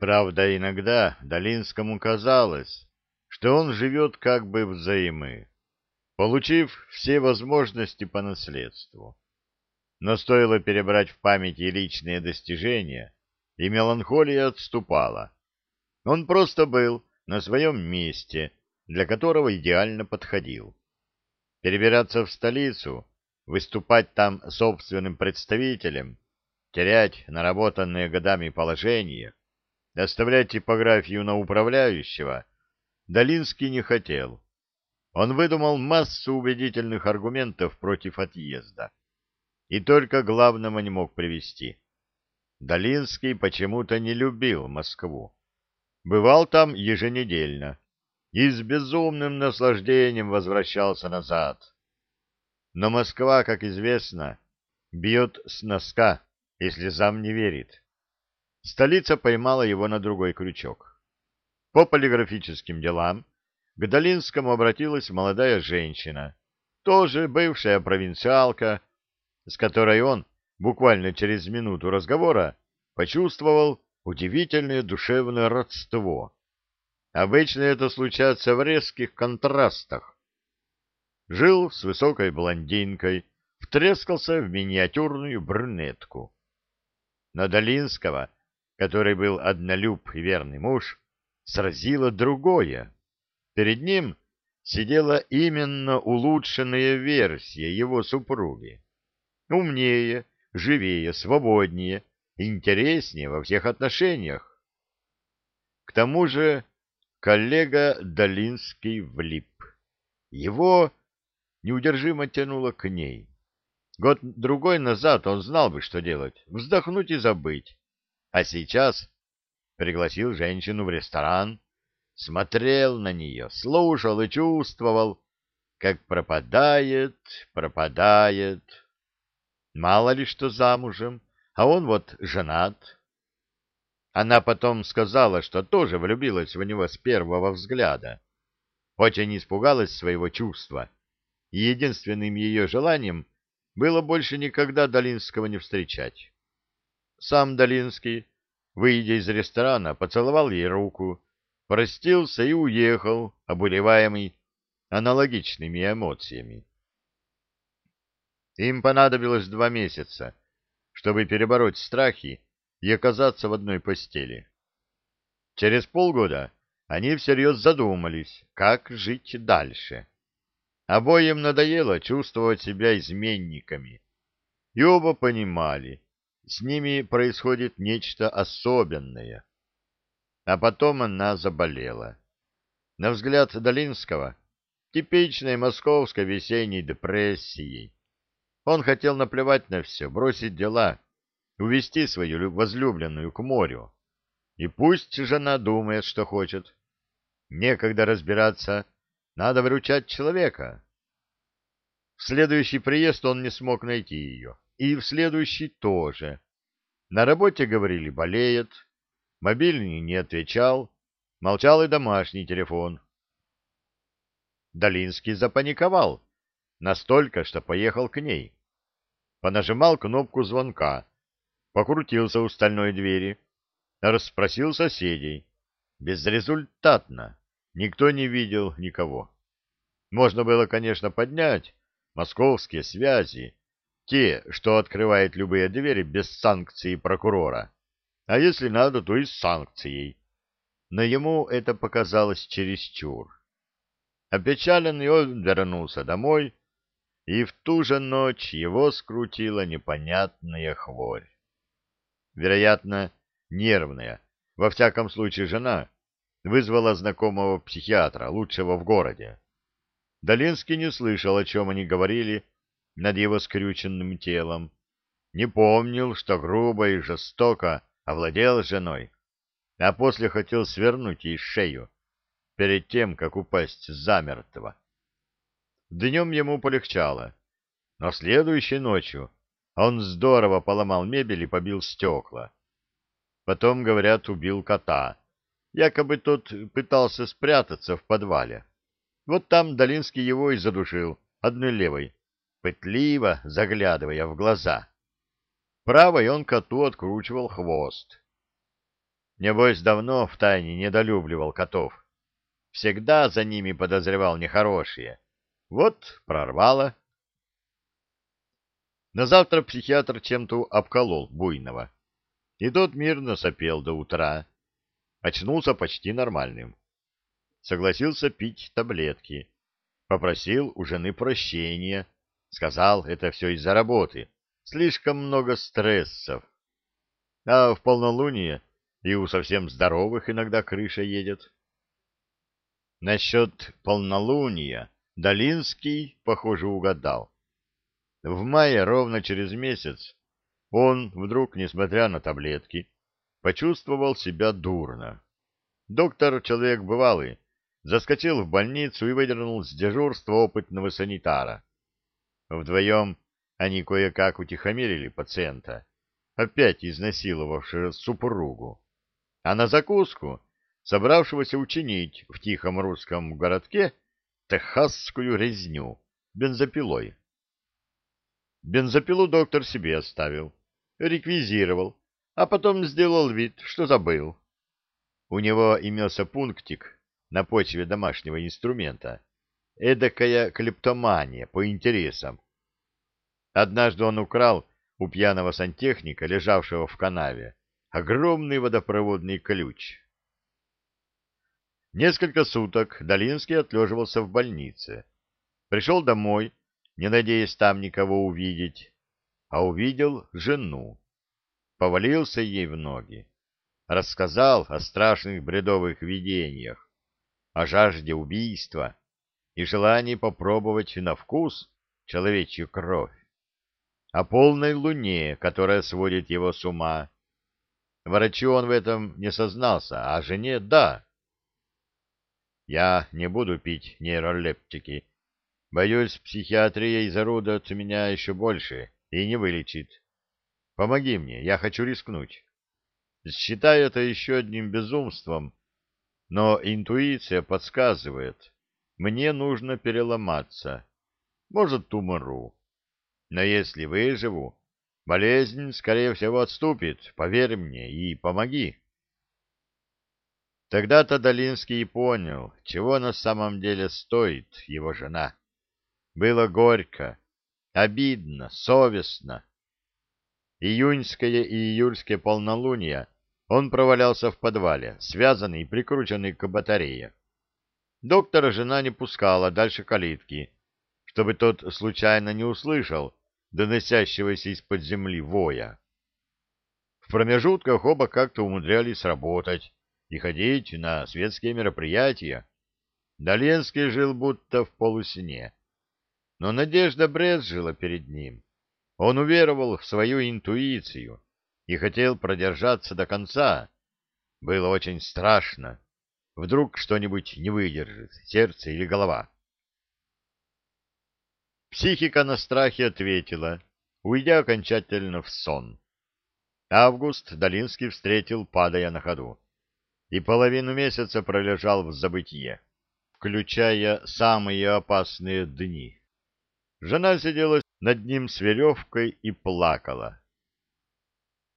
Правда, иногда Долинскому казалось, что он живет как бы взаимы, получив все возможности по наследству. Но стоило перебрать в памяти личные достижения, и меланхолия отступала. Он просто был на своем месте, для которого идеально подходил. Перебираться в столицу, выступать там собственным представителем, терять наработанные годами положение, оставлять типографию на управляющего Долинский не хотел. Он выдумал массу убедительных аргументов против отъезда и только главного не мог привести. Долинский почему-то не любил Москву. Бывал там еженедельно и с безумным наслаждением возвращался назад. Но Москва, как известно, бьет с носка, если зам не верит. Столица поймала его на другой крючок. По полиграфическим делам к Долинскому обратилась молодая женщина, тоже бывшая провинциалка, с которой он буквально через минуту разговора почувствовал удивительное душевное родство. Обычно это случается в резких контрастах. Жил с высокой блондинкой, втрескался в миниатюрную брюнетку. Но Долинского, который был однолюб и верный муж, сразило другое. Перед ним сидела именно улучшенная версия его супруги. Умнее, живее, свободнее, интереснее во всех отношениях. К тому же коллега Долинский влип. Его неудержимо тянуло к ней. Год-другой назад он знал бы, что делать, вздохнуть и забыть. А сейчас пригласил женщину в ресторан, смотрел на нее, слушал и чувствовал, как пропадает, пропадает. Мало ли что замужем, а он вот женат. Она потом сказала, что тоже влюбилась в него с первого взгляда. Очень испугалась своего чувства, единственным ее желанием было больше никогда Долинского не встречать. Сам Долинский, выйдя из ресторана, поцеловал ей руку, простился и уехал, обуреваемый аналогичными эмоциями. Им понадобилось два месяца, чтобы перебороть страхи и оказаться в одной постели. Через полгода они всерьез задумались, как жить дальше. Обоим надоело чувствовать себя изменниками, и оба понимали, с ними происходит нечто особенное. А потом она заболела. На взгляд Долинского, типичной московской весенней депрессией. Он хотел наплевать на все, бросить дела, увести свою возлюбленную к морю. И пусть жена думает, что хочет. Некогда разбираться, надо выручать человека. В следующий приезд он не смог найти ее. И в следующий тоже. На работе, говорили, болеет. Мобильный не отвечал. Молчал и домашний телефон. Долинский запаниковал. Настолько, что поехал к ней. Понажимал кнопку звонка покрутился у стальной двери, расспросил соседей. Безрезультатно. Никто не видел никого. Можно было, конечно, поднять московские связи, те, что открывают любые двери без санкции прокурора. А если надо, то и с санкцией. Но ему это показалось чересчур. Опечаленный он вернулся домой, и в ту же ночь его скрутила непонятная хворь вероятно, нервная, во всяком случае жена, вызвала знакомого психиатра, лучшего в городе. Долинский не слышал, о чем они говорили над его скрюченным телом, не помнил, что грубо и жестоко овладел женой, а после хотел свернуть ей шею перед тем, как упасть замертво. Днем ему полегчало, но следующей ночью он здорово поломал мебель и побил стекла. Потом, говорят, убил кота. Якобы тот пытался спрятаться в подвале. Вот там Долинский его и задушил, одной левой, пытливо заглядывая в глаза. Правой он коту откручивал хвост. Небось, давно втайне недолюбливал котов. Всегда за ними подозревал нехорошие. Вот прорвало. На завтра психиатр чем-то обколол буйного. И тот мирно сопел до утра. Очнулся почти нормальным. Согласился пить таблетки. Попросил у жены прощения. Сказал, это все из-за работы. Слишком много стрессов. А в полнолуние и у совсем здоровых иногда крыша едет. Насчет полнолуния Долинский, похоже, угадал. В мае, ровно через месяц, он вдруг, несмотря на таблетки, почувствовал себя дурно. Доктор, человек бывалый, заскочил в больницу и выдернул с дежурства опытного санитара. Вдвоем они кое-как утихомирили пациента, опять изнасиловавшего супругу. А на закуску, собравшегося учинить в тихом русском городке техасскую резню бензопилой. Бензопилу доктор себе оставил, реквизировал, а потом сделал вид, что забыл. У него имелся пунктик на почве домашнего инструмента, эдакая клептомания по интересам. Однажды он украл у пьяного сантехника, лежавшего в канаве, огромный водопроводный ключ. Несколько суток Долинский отлеживался в больнице. Пришел домой, не надеясь там никого увидеть, а увидел жену. Повалился ей в ноги. Рассказал о страшных бредовых видениях, о жажде убийства и желании попробовать на вкус человечью кровь, о полной луне, которая сводит его с ума. Врачу он в этом не сознался, а жене — да. Я не буду пить нейролептики. Боюсь, психиатрия изорудует меня еще больше и не вылечит. Помоги мне, я хочу рискнуть. Считаю это еще одним безумством, но интуиция подсказывает, мне нужно переломаться. Может, умру. Но если выживу, болезнь, скорее всего, отступит, поверь мне, и помоги. Тогда-то Долинский и понял, чего на самом деле стоит его жена. Было горько, обидно, совестно. Июньское и июльское полнолуние он провалялся в подвале, связанный и прикрученный к батарее. Доктора жена не пускала дальше калитки, чтобы тот случайно не услышал доносящегося из-под земли воя. В промежутках оба как-то умудрялись работать, и ходить на светские мероприятия. Доленский жил будто в полусне. Но надежда брезжила перед ним. Он уверовал в свою интуицию и хотел продержаться до конца. Было очень страшно. Вдруг что-нибудь не выдержит, сердце или голова. Психика на страхе ответила, уйдя окончательно в сон. Август Долинский встретил, падая на ходу и половину месяца пролежал в забытье, включая самые опасные дни. Жена сидела над ним с веревкой и плакала.